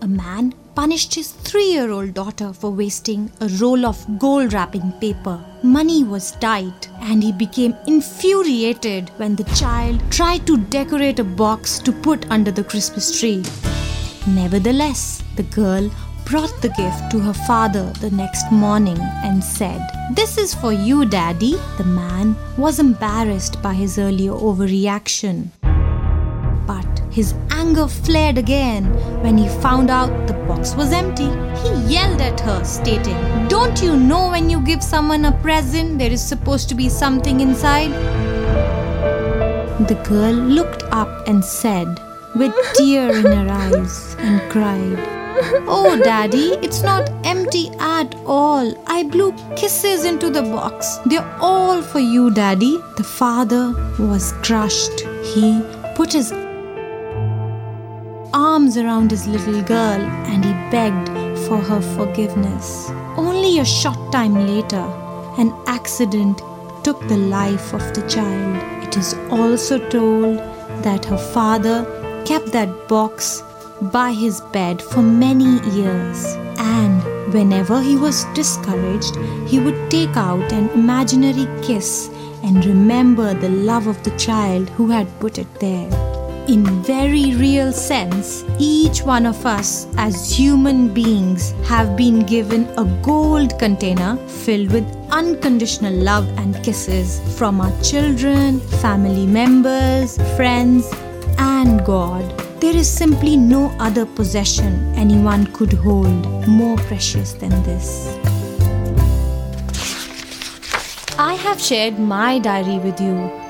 a man punished his three year old daughter for wasting a roll of gold wrapping paper. Money was tight, and he became infuriated when the child tried to decorate a box to put under the Christmas tree. Nevertheless, the girl brought the gift to her father the next morning and said, This is for you, Daddy. The man was embarrassed by his earlier overreaction. But his anger flared again when he found out the box was empty. He yelled at her, stating, Don't you know when you give someone a present, there is supposed to be something inside? The girl looked up and said, with tear in her eyes, and cried, Oh, Daddy, it's not empty at all. I blew kisses into the box. They're all for you, Daddy. The father was crushed. He put his arms around his little girl and he begged for her forgiveness. Only a short time later, an accident took the life of the child. It is also told that her father kept that box by his bed for many years. And whenever he was discouraged, he would take out an imaginary kiss and remember the love of the child who had put it there. In very real sense, each one of us as human beings have been given a gold container filled with unconditional love and kisses from our children, family members, friends, and God. There is simply no other possession anyone could hold more precious than this. I have shared my diary with you,